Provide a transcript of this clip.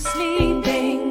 sleeping.